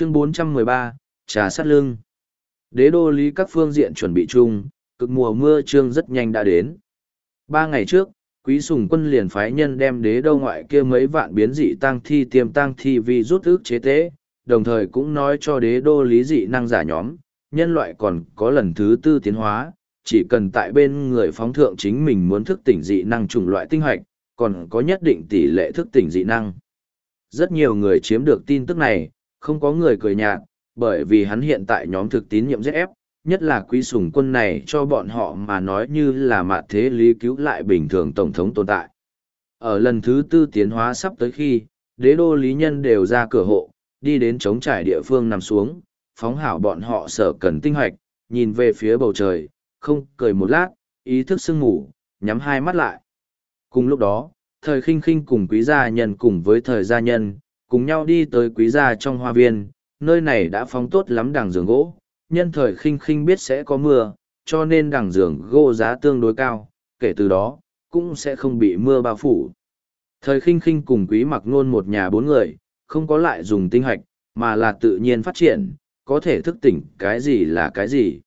Chương 413, Trà sát lưng. Đế đô lý các phương diện chuẩn bị chung, cực mùa mưa trương rất nhanh đã đến. Ba ngày trước, quý sùng quân liền phái nhân đem đế đô ngoại kia mấy vạn biến dị tăng thi tiềm tăng thi vì rút ước chế tế, đồng thời cũng nói cho đế đô lý dị năng giả nhóm, nhân loại còn có lần thứ tư tiến hóa, chỉ cần tại bên người phóng thượng chính mình muốn thức tỉnh dị năng chủng loại tinh hoạch, còn có nhất định tỷ lệ thức tỉnh dị năng. Rất nhiều người chiếm được tin tức này, không có người cười nhạt, bởi vì hắn hiện tại nhóm thực tín nhiệm ZF, nhất là quý sủng quân này cho bọn họ mà nói như là mạt thế lý cứu lại bình thường tổng thống tồn tại. Ở lần thứ tư tiến hóa sắp tới khi, đế đô lý nhân đều ra cửa hộ, đi đến chống trải địa phương nằm xuống, phóng hảo bọn họ sở cần tinh hoạch, nhìn về phía bầu trời, không cười một lát, ý thức sương ngủ, nhắm hai mắt lại. Cùng lúc đó, thời khinh khinh cùng quý gia nhân cùng với thời gia nhân, cùng nhau đi tới quý gia trong hoa viên, nơi này đã phóng tốt lắm đằng giường gỗ, nhân thời khinh khinh biết sẽ có mưa, cho nên đằng giường gỗ giá tương đối cao, kể từ đó, cũng sẽ không bị mưa bao phủ. Thời khinh khinh cùng quý mặc nôn một nhà bốn người, không có lại dùng tinh hoạch, mà là tự nhiên phát triển, có thể thức tỉnh cái gì là cái gì.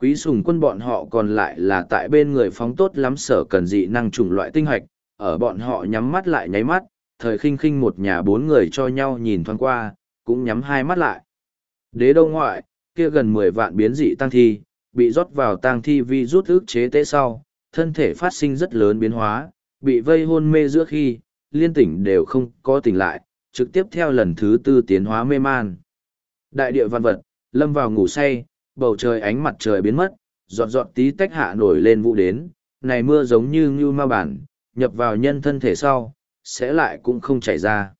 Quý sùng quân bọn họ còn lại là tại bên người phóng tốt lắm sở cần dị năng chủng loại tinh hoạch, ở bọn họ nhắm mắt lại nháy mắt, thời khinh khinh một nhà bốn người cho nhau nhìn thoáng qua, cũng nhắm hai mắt lại. Đế đông ngoại, kia gần mười vạn biến dị tăng thi, bị rót vào tăng thi vi rút ức chế tế sau, thân thể phát sinh rất lớn biến hóa, bị vây hôn mê giữa khi, liên tỉnh đều không có tỉnh lại, trực tiếp theo lần thứ tư tiến hóa mê man. Đại địa văn vật, lâm vào ngủ say, bầu trời ánh mặt trời biến mất, giọt giọt tí tách hạ nổi lên vụ đến, này mưa giống như như ma bản, nhập vào nhân thân thể sau, sẽ lại cũng không chảy ra.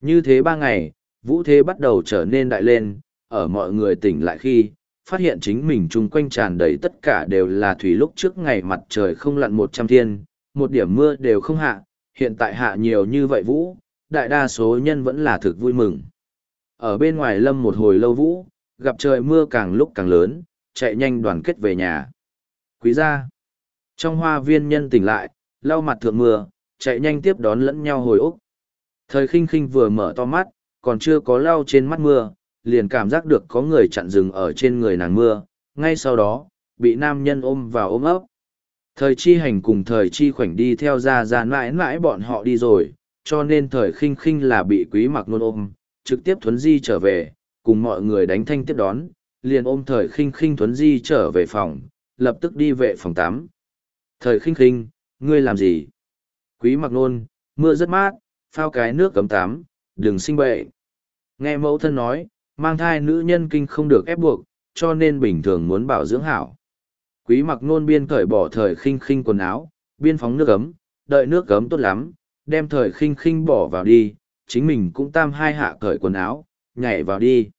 Như thế ba ngày, vũ thế bắt đầu trở nên đại lên, ở mọi người tỉnh lại khi, phát hiện chính mình chung quanh tràn đầy tất cả đều là thủy lúc trước ngày mặt trời không lặn một trăm thiên, một điểm mưa đều không hạ, hiện tại hạ nhiều như vậy vũ, đại đa số nhân vẫn là thực vui mừng. Ở bên ngoài lâm một hồi lâu vũ, gặp trời mưa càng lúc càng lớn, chạy nhanh đoàn kết về nhà. Quý gia. Trong hoa viên nhân tỉnh lại, lau mặt thượng mưa, chạy nhanh tiếp đón lẫn nhau hồi úc. Thời khinh khinh vừa mở to mắt, còn chưa có lau trên mắt mưa, liền cảm giác được có người chặn rừng ở trên người nàng mưa, ngay sau đó, bị nam nhân ôm vào ôm ấp. Thời chi hành cùng thời chi khoảnh đi theo ra ra mãi mãi bọn họ đi rồi, cho nên thời khinh khinh là bị quý mặc nôn ôm, trực tiếp thuấn di trở về, cùng mọi người đánh thanh tiếp đón, liền ôm thời khinh khinh thuấn di trở về phòng, lập tức đi vệ phòng tắm. Thời khinh khinh, ngươi làm gì? Quý mặc nôn, mưa rất mát, phao cái nước cấm tắm, đừng sinh bệnh. Nghe mẫu thân nói, mang thai nữ nhân kinh không được ép buộc, cho nên bình thường muốn bảo dưỡng hảo. Quý mặc nôn biên cởi bỏ thời khinh khinh quần áo, biên phóng nước ấm, đợi nước ấm tốt lắm, đem thời khinh khinh bỏ vào đi, chính mình cũng tam hai hạ cởi quần áo, nhảy vào đi.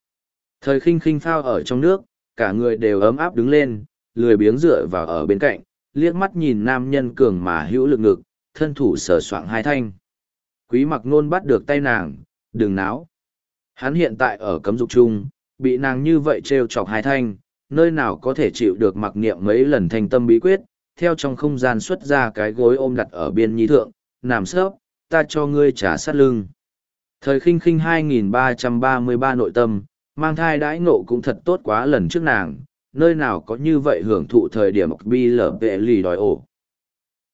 Thời khinh khinh phao ở trong nước, cả người đều ấm áp đứng lên, lười biếng dựa vào ở bên cạnh, liếc mắt nhìn nam nhân cường mà hữu lực ngực, thân thủ sờ soạng hai thanh. Quý mặc nôn bắt được tay nàng, đừng náo. Hắn hiện tại ở cấm dục chung, bị nàng như vậy trêu chọc hai thanh, nơi nào có thể chịu được mặc niệm mấy lần thành tâm bí quyết, theo trong không gian xuất ra cái gối ôm đặt ở biên nhi thượng, nằm sớp, ta cho ngươi trả sát lưng. Thời khinh khinh 2333 nội tâm, mang thai đãi ngộ cũng thật tốt quá lần trước nàng, nơi nào có như vậy hưởng thụ thời điểm bi lở vệ lì đòi ổ.